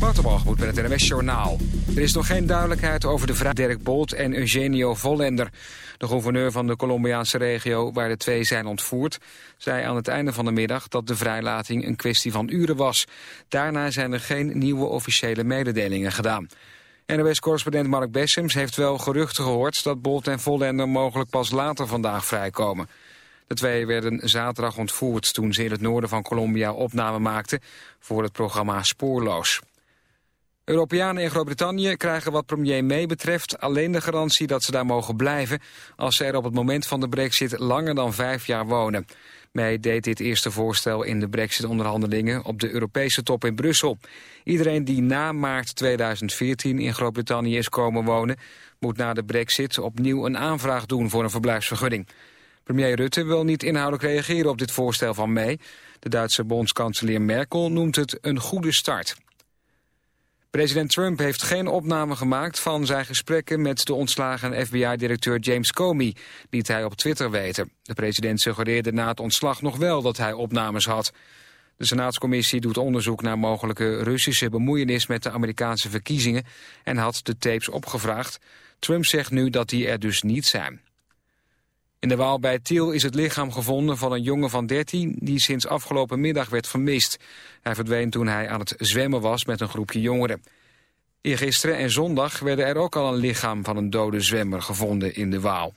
Waterbalgemoed met het NWS Journaal. Er is nog geen duidelijkheid over de vraag Dirk Bolt en Eugenio Vollender. De gouverneur van de Colombiaanse regio waar de twee zijn ontvoerd... zei aan het einde van de middag dat de vrijlating een kwestie van uren was. Daarna zijn er geen nieuwe officiële mededelingen gedaan. NOS-correspondent Mark Bessems heeft wel geruchten gehoord... dat Bolt en Vollender mogelijk pas later vandaag vrijkomen. De twee werden zaterdag ontvoerd toen ze in het noorden van Colombia opname maakten... voor het programma Spoorloos. Europeanen in Groot-Brittannië krijgen wat premier May betreft alleen de garantie dat ze daar mogen blijven als ze er op het moment van de brexit langer dan vijf jaar wonen. May deed dit eerste voorstel in de brexit-onderhandelingen op de Europese top in Brussel. Iedereen die na maart 2014 in Groot-Brittannië is komen wonen... moet na de brexit opnieuw een aanvraag doen voor een verblijfsvergunning. Premier Rutte wil niet inhoudelijk reageren op dit voorstel van May. De Duitse bondskanselier Merkel noemt het een goede start. President Trump heeft geen opname gemaakt van zijn gesprekken met de ontslagen FBI-directeur James Comey, liet hij op Twitter weten. De president suggereerde na het ontslag nog wel dat hij opnames had. De Senaatscommissie doet onderzoek naar mogelijke Russische bemoeienis met de Amerikaanse verkiezingen en had de tapes opgevraagd. Trump zegt nu dat die er dus niet zijn. In de Waal bij Tiel is het lichaam gevonden van een jongen van 13... die sinds afgelopen middag werd vermist. Hij verdween toen hij aan het zwemmen was met een groepje jongeren. Eergisteren en zondag werden er ook al een lichaam van een dode zwemmer gevonden in de Waal.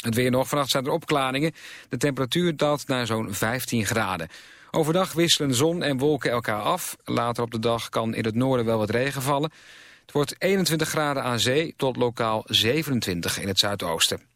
Het weer nog, vannacht zijn er opklaringen. De temperatuur daalt naar zo'n 15 graden. Overdag wisselen zon en wolken elkaar af. Later op de dag kan in het noorden wel wat regen vallen. Het wordt 21 graden aan zee tot lokaal 27 in het zuidoosten.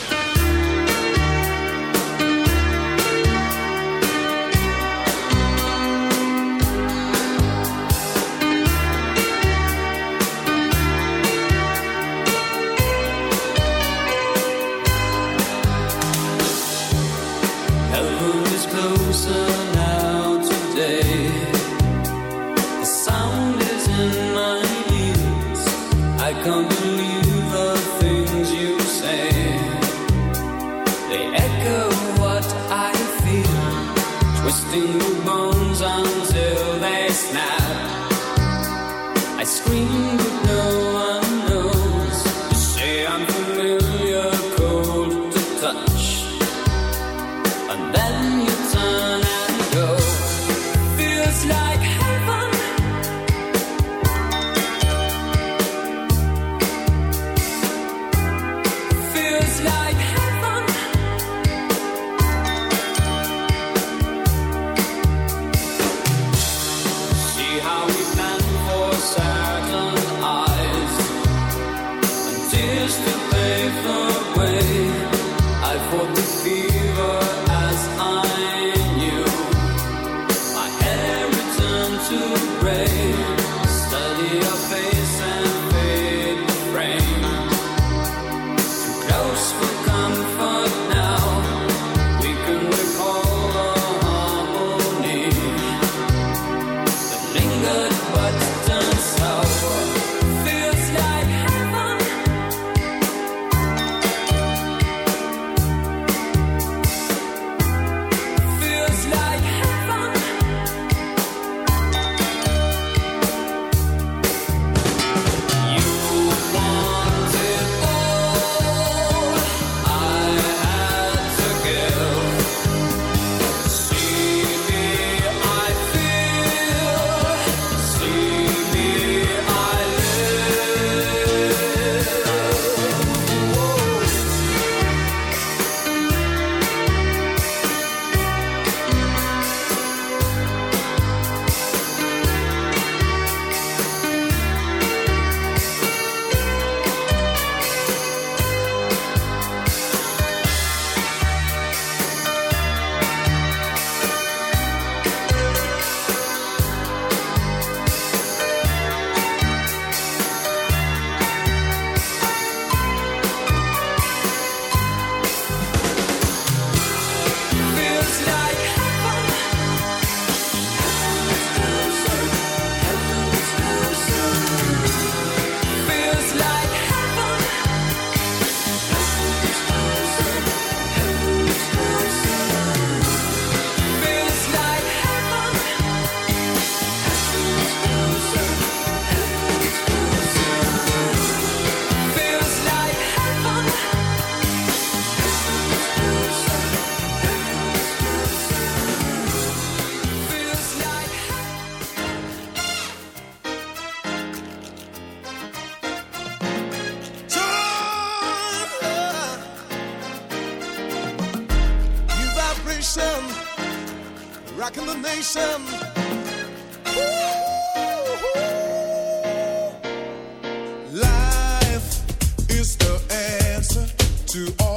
but rocking the nation. Life is the answer to all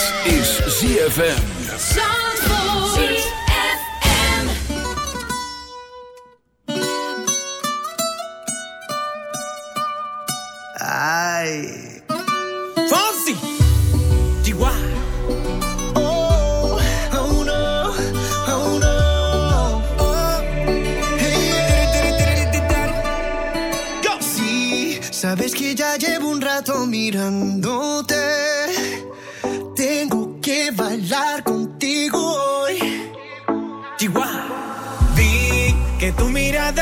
Dit is ZFM. Ay. Fonsi, Chihuahua. Oh, oh no, oh no. Oh. Hey, Go. Sí, sabes que ya llevo un rato mirándote.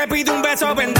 Te pido un beso, vendámelo.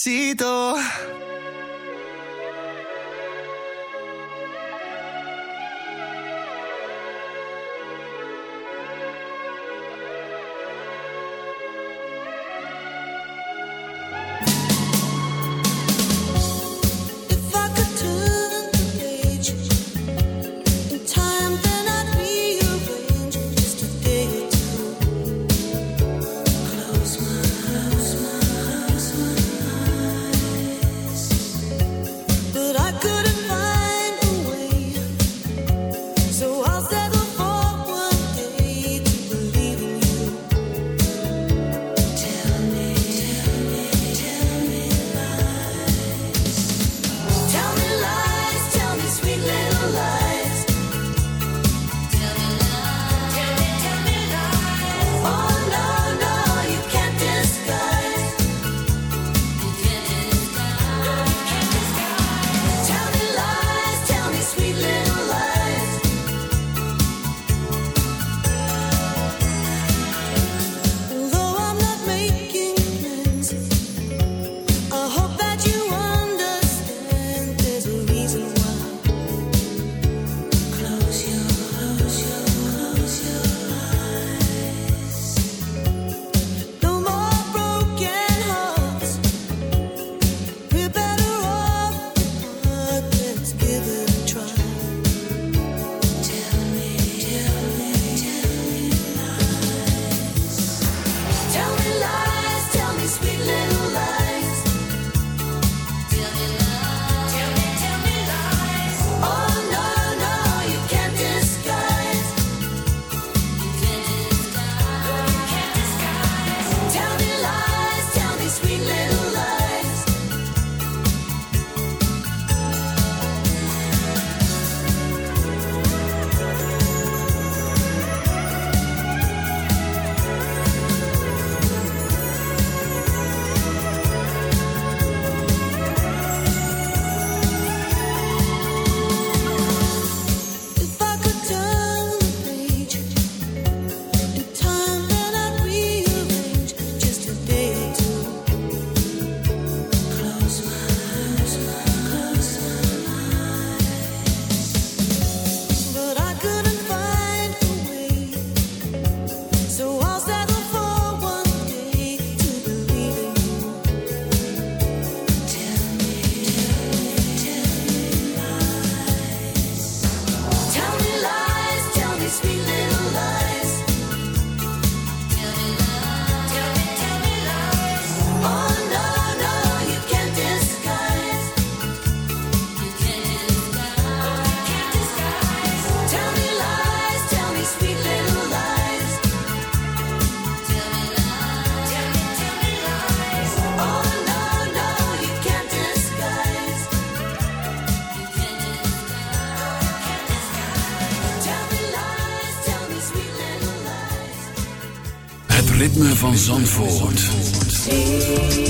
necesito. sweet little van Zandvoort.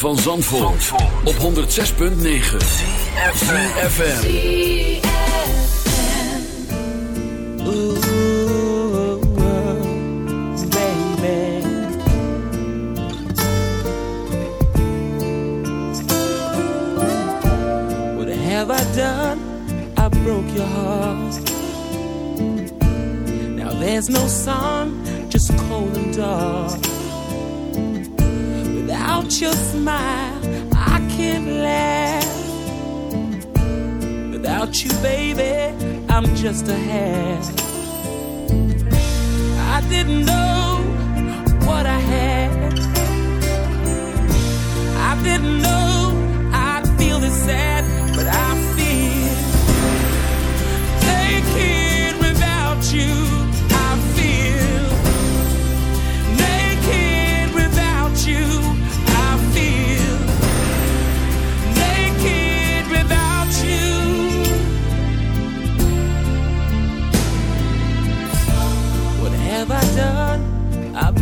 Van Zandvoort, op 106.9 FM. baby. What have I done? I broke your heart. Now there's no sun, smile, I can't laugh. Without you, baby, I'm just a half. I didn't know what I had. I didn't know I'd feel this sad,